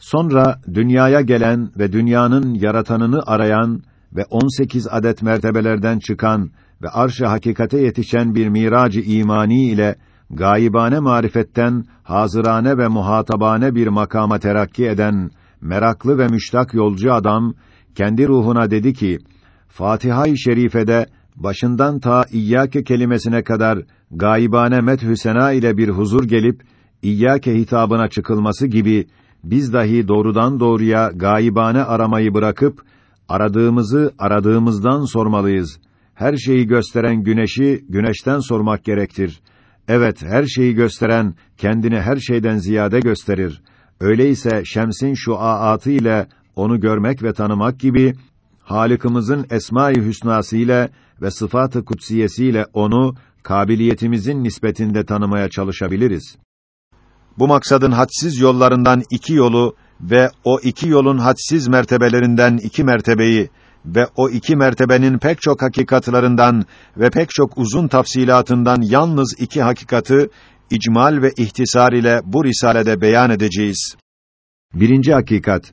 Sonra dünyaya gelen ve dünyanın yaratanını arayan ve 18 adet mertebelerden çıkan ve arş-ı hakikate yetişen bir miracı imani ile gaibane marifetten hazırane ve muhatabane bir makama terakki eden meraklı ve müştak yolcu adam kendi ruhuna dedi ki: Fatiha-i Şerife'de başından ta İyyâke kelimesine kadar gaibane methü sena ile bir huzur gelip İyyâke hitabına çıkılması gibi biz dahi doğrudan doğruya gaibane aramayı bırakıp aradığımızı aradığımızdan sormalıyız. Her şeyi gösteren güneşi güneşten sormak gerektir. Evet, her şeyi gösteren kendini her şeyden ziyade gösterir. Öyleyse şemsin şu aatı ile onu görmek ve tanımak gibi Halık'ımızın esma-i hüsnası ile ve sıfat-ı kutsiyesi ile onu kabiliyetimizin nispetinde tanımaya çalışabiliriz. Bu maksadın hadsiz yollarından iki yolu ve o iki yolun hadsiz mertebelerinden iki mertebeyi ve o iki mertebenin pek çok hakikatlarından ve pek çok uzun tafsilatından yalnız iki hakikatı icmal ve ihtisar ile bu risalede beyan edeceğiz. Birinci hakikat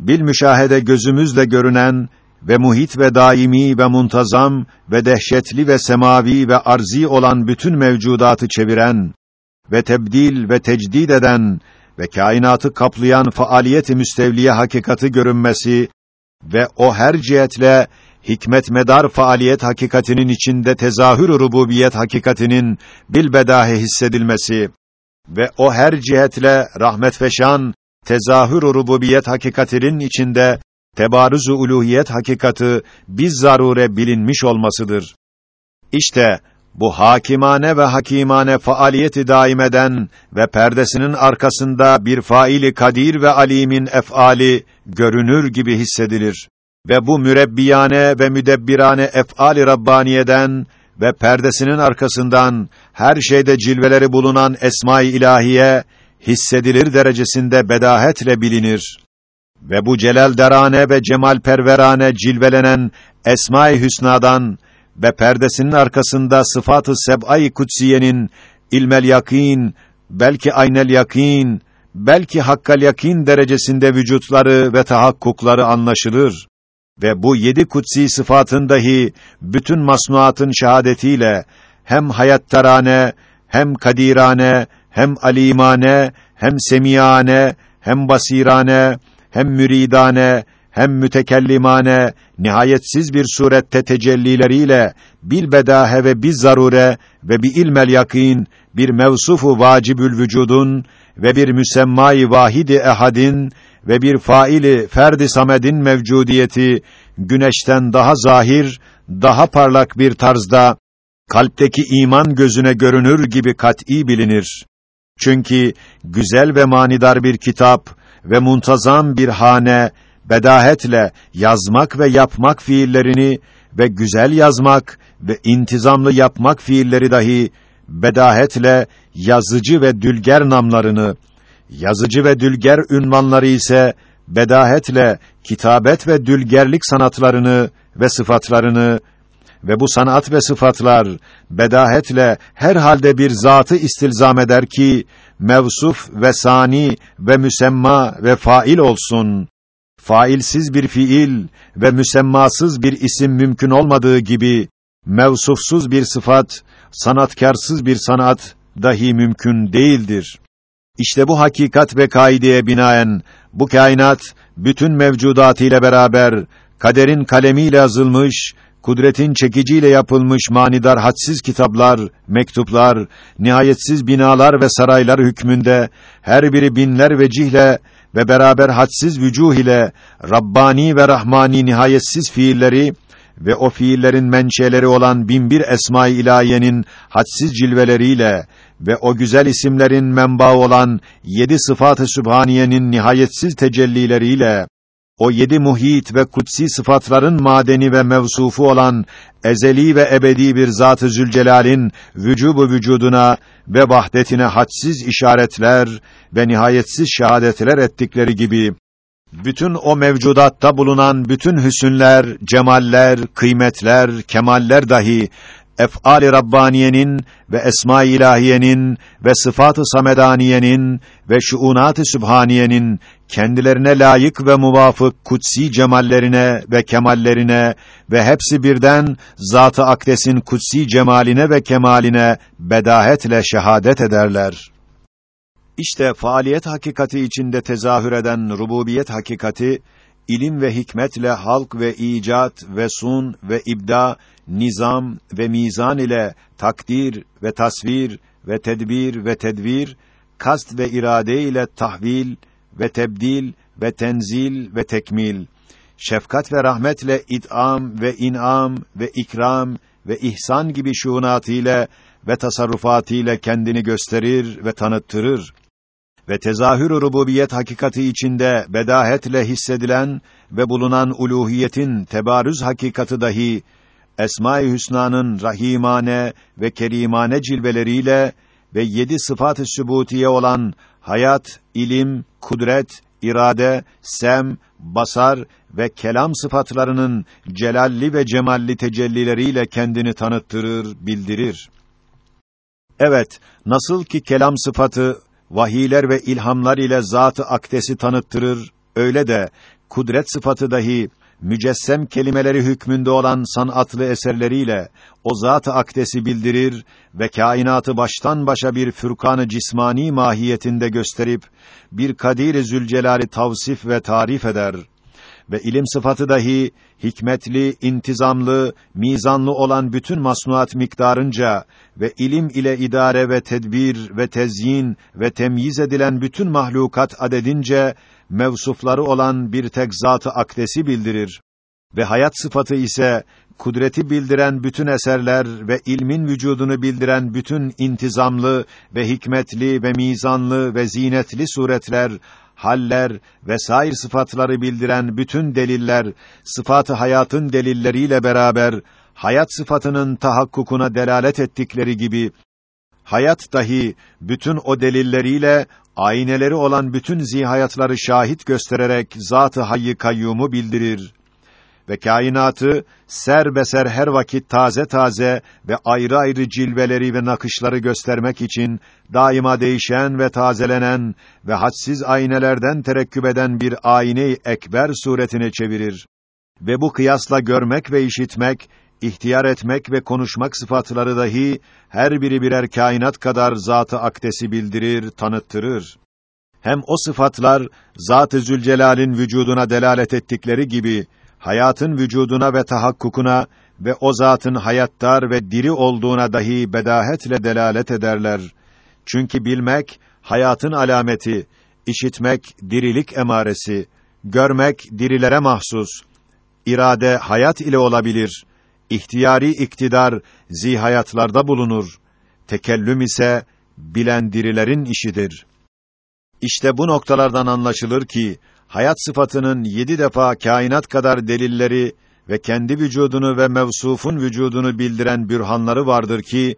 bil müşahede gözümüzle görünen ve muhit ve daimi ve muntazam ve dehşetli ve semavi ve arzi olan bütün mevcudatı çeviren ve tebdil ve tecdid eden ve kainatı kaplayan faaliyet-i müstevliye hakikati görünmesi ve o her cihetle hikmet medar faaliyet hakikatinin içinde tezahür rububiyet hakikatinin bilbedahe hissedilmesi ve o her cihetle rahmet feşan tezahür rububiyet hakikatinin içinde tebarüz-ü uluhiyet hakikati biz zarure bilinmiş olmasıdır. İşte bu hakimane ve hakimane faaliyeti daim eden ve perdesinin arkasında bir faili kadir ve alimin efali görünür gibi hissedilir ve bu mürebbiyane ve müdebbirane ef'ali rabbaniyeden ve perdesinin arkasından her şeyde cilveleri bulunan esma-i ilahiye hissedilir derecesinde bedahetle bilinir. Ve bu celal derane ve cemal perverane cilvelenen esma-i hüsnadan ve perdesinin arkasında sıfatı seb'ay kutsiyenin ilmel yakin, belki aynel yakin, belki hakkal yakin derecesinde vücutları ve tahakkukları anlaşılır ve bu yedi kutsi sıfatın dahi bütün masnuatın şahadetiyle hem hayattarane, hem kadirane, hem alimane, hem semiyane, hem basirane, hem müridane, hem mütekellimane, nihayetsiz bir surette tecellileriyle bilbedahe ve biz zarure ve bir ilmel yakin bir mevsufu vacibül vücudun ve bir müsemmayı vahidi ehadin ve bir faili ferdi samedin mevcudiyeti güneşten daha zahir, daha parlak bir tarzda kalpteki iman gözüne görünür gibi kat'î bilinir. Çünkü güzel ve manidar bir kitap ve muntazam bir hane bedahetle yazmak ve yapmak fiillerini ve güzel yazmak ve intizamlı yapmak fiilleri dahi bedahetle yazıcı ve dülger namlarını, yazıcı ve dülger ünvanları ise bedahetle kitabet ve dülgerlik sanatlarını ve sıfatlarını ve bu sanat ve sıfatlar bedahetle her halde bir zatı istilzam eder ki mevsuf ve sani ve müsemma ve fail olsun. Failsiz bir fiil ve müsemmasız bir isim mümkün olmadığı gibi mevsufsuz bir sıfat, sanatkarsız bir sanat dahi mümkün değildir. İşte bu hakikat ve kaideye binaen bu kainat bütün mevcudatıyla beraber kaderin kalemiyle yazılmış, kudretin çekiciyle yapılmış manidar hadsiz kitaplar, mektuplar, nihayetsiz binalar ve saraylar hükmünde her biri binler vecihle ve beraber hadsiz vücuh ile Rabbani ve Rahmani nihayetsiz fiilleri ve o fiillerin menşeleri olan binbir esma-i ilahiyenin hadsiz cilveleriyle ve o güzel isimlerin menbaı olan yedi sıfat-ı sübhaniyenin nihayetsiz tecellileriyle o yedi muhit ve kutsi sıfatların madeni ve mevsufu olan ezeli ve ebedi bir Zat-ı Zülcelal'in vücubu vücuduna ve vahdetine hadsiz işaretler ve nihayetsiz şahadetler ettikleri gibi bütün o mevcudatta bulunan bütün hüsünler, cemaller, kıymetler, kemaller dahi ef'al-i Rabbaniyenin ve esma-i ilahiyenin ve sıfat-ı samedaniyenin ve şuunat-ı sübhaniyenin kendilerine layık ve muvafık kutsi cemallerine ve kemallerine ve hepsi birden Zat-ı Akdes'in kutsi cemaline ve kemaline bedahetle şehadet ederler. İşte faaliyet hakikati içinde tezahür eden rububiyet hakikati ilim ve hikmetle halk ve icat ve sun ve ibda, nizam ve mizan ile takdir ve tasvir ve tedbir ve tedvir, kast ve irade ile tahvil ve tebdil ve tenzil ve tekmil, şefkat ve rahmetle it'am ve in'am ve ikram ve ihsan gibi şuunatıyla ve tasarrufatıyla kendini gösterir ve tanıttırır ve tezahür rububiyet hakikati içinde bedahetle hissedilen ve bulunan uluhiyetin tebarüz hakikati dahi Esma-i Hüsna'nın rahimane ve kerimane cilveleriyle ve yedi sıfat-ı sübutiye olan hayat, ilim, kudret, irade, sem, basar ve kelam sıfatlarının celalli ve cemalli tecellileriyle kendini tanıttırır, bildirir. Evet, nasıl ki kelam sıfatı vahiyler ve ilhamlar ile zatı akdesi tanıttırır, öyle de kudret sıfatı dahi mücessem kelimeleri hükmünde olan sanatlı eserleriyle o zat-ı akdesi bildirir ve kainatı baştan başa bir fürkanı cismani mahiyetinde gösterip bir Kadir-i Zülcelal'i tavsif ve tarif eder ve ilim sıfatı dahi hikmetli, intizamlı, mizanlı olan bütün masnuat miktarınca ve ilim ile idare ve tedbir ve tezyin ve temyiz edilen bütün mahlukat adedince mevsufları olan bir tek zatı akdesi bildirir ve hayat sıfatı ise kudreti bildiren bütün eserler ve ilmin vücudunu bildiren bütün intizamlı ve hikmetli ve mizanlı ve zinetli suretler haller ve sair sıfatları bildiren bütün deliller, sıfatı hayatın delilleriyle beraber hayat sıfatının tahakkukuna delalet ettikleri gibi hayat dahi bütün o delilleriyle ayneleri olan bütün zihayatları şahit göstererek zatı hayy kayyumu bildirir ve kainatı serbeser her vakit taze taze ve ayrı ayrı cilveleri ve nakışları göstermek için daima değişen ve tazelenen ve hadsiz aynelerden terekküp eden bir ayne-i ekber suretine çevirir. Ve bu kıyasla görmek ve işitmek, ihtiyar etmek ve konuşmak sıfatları dahi her biri birer kainat kadar zatı akdesi bildirir, tanıttırır. Hem o sıfatlar Zat-ı Zülcelal'in vücuduna delalet ettikleri gibi hayatın vücuduna ve tahakkukuna ve o zatın hayattar ve diri olduğuna dahi bedahetle delalet ederler. Çünkü bilmek hayatın alameti, işitmek dirilik emaresi, görmek dirilere mahsus. İrade hayat ile olabilir. İhtiyari iktidar zihayatlarda bulunur. Tekellüm ise bilen dirilerin işidir. İşte bu noktalardan anlaşılır ki hayat sıfatının yedi defa kainat kadar delilleri ve kendi vücudunu ve mevsufun vücudunu bildiren bürhanları vardır ki,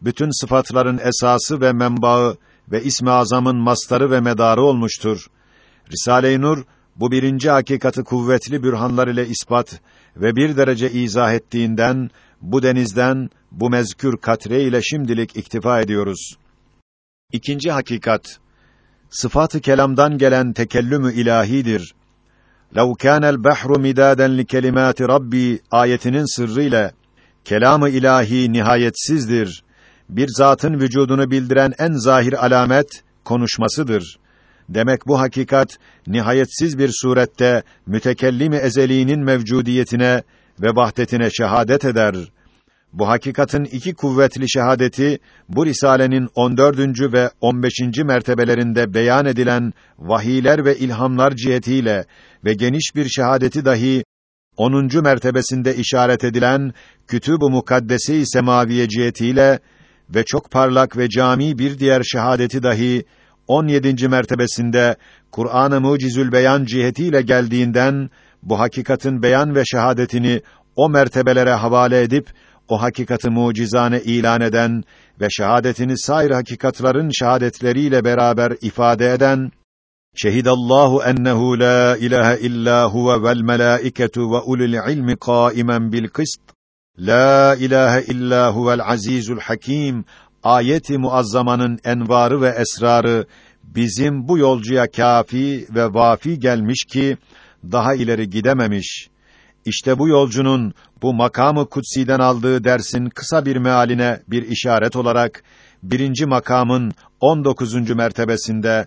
bütün sıfatların esası ve menbaı ve ismi azamın mastarı ve medarı olmuştur. Risale-i Nur, bu birinci hakikati kuvvetli bürhanlar ile ispat ve bir derece izah ettiğinden, bu denizden, bu mezkür katre ile şimdilik iktifa ediyoruz. İkinci hakikat, sıfatı kelamdan gelen tekellümü ilahidir. لَوْ كَانَ الْبَحْرُ مِدَادًا لِكَلِمَاتِ رَبِّي ayetinin sırrıyla kelamı ilahi nihayetsizdir. Bir zatın vücudunu bildiren en zahir alamet konuşmasıdır. Demek bu hakikat nihayetsiz bir surette mütekellimi ezeliğinin mevcudiyetine ve vahdetine şehadet eder. Bu hakikatin iki kuvvetli şehadeti bu risalenin 14. ve 15. mertebelerinde beyan edilen vahiyler ve ilhamlar cihetiyle ve geniş bir şehadeti dahi 10. mertebesinde işaret edilen Kütüb-ü Mukaddese-i Semaviye cihetiyle ve çok parlak ve cami bir diğer şehadeti dahi 17. mertebesinde Kur'an-ı Mucizül Beyan cihetiyle geldiğinden bu hakikatin beyan ve şehadetini o mertebelere havale edip o hakikati mucizane ilan eden ve şehadetini sair hakikatların şehadetleriyle beraber ifade eden Şehidallahu ennehu la ilahe illa huve vel melaiketu ve ulul ilmi kâimen bil kıst La ilahe illa huvel azizul hakim ayeti muazzamanın envarı ve esrarı bizim bu yolcuya kafi ve vafi gelmiş ki daha ileri gidememiş. İşte bu yolcunun bu makamı kutsiden aldığı dersin kısa bir mealine bir işaret olarak birinci makamın 19. mertebesinde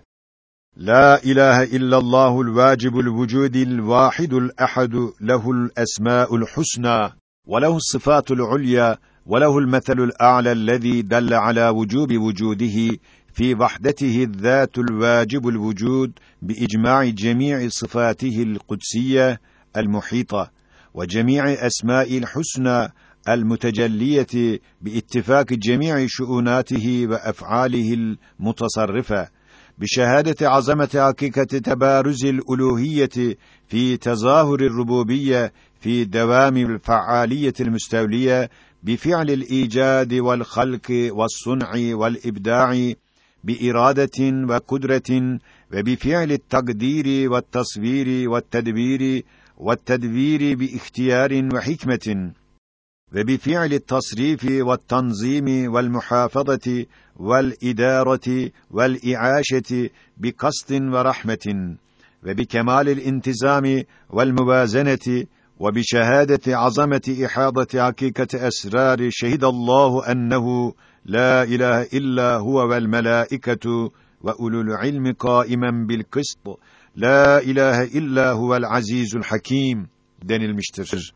La ilahe illallahul vacibul vücudil vahidul ehadu lehul esmaul husna ve lehus sıfatul ulya ve lehul metelul a'la allazi dalla ala vücubi vücudihi fi vahdetihi zâtul vacibul vücud bi icma'i cemî'i sıfatihi'l kudsiyye el muhita وجميع أسماء الحسنى المتجلية باتفاق جميع شؤوناته وأفعاله المتصرفة بشهادة عظمة حقيقة تبارز الألوهية في تظاهر الربوبية في دوام الفعالية المستولية بفعل الإيجاد والخلق والصنع والإبداع بإرادة وقدرة وبفعل التقدير والتصوير والتدبير والتدبير باختيار وحكمة وبفعل التصريف والتنظيم والمحافظة والإدارة والإعاشة بقصد ورحمة وبكمال الانتزام والموازنة وبشهادة عظمة إحاطة حقيقة أسرار شهد الله أنه لا إله إلا هو والملائكة وأولو العلم قائما بالقسط La ilahe illa huvel azizul hakim denilmiştir.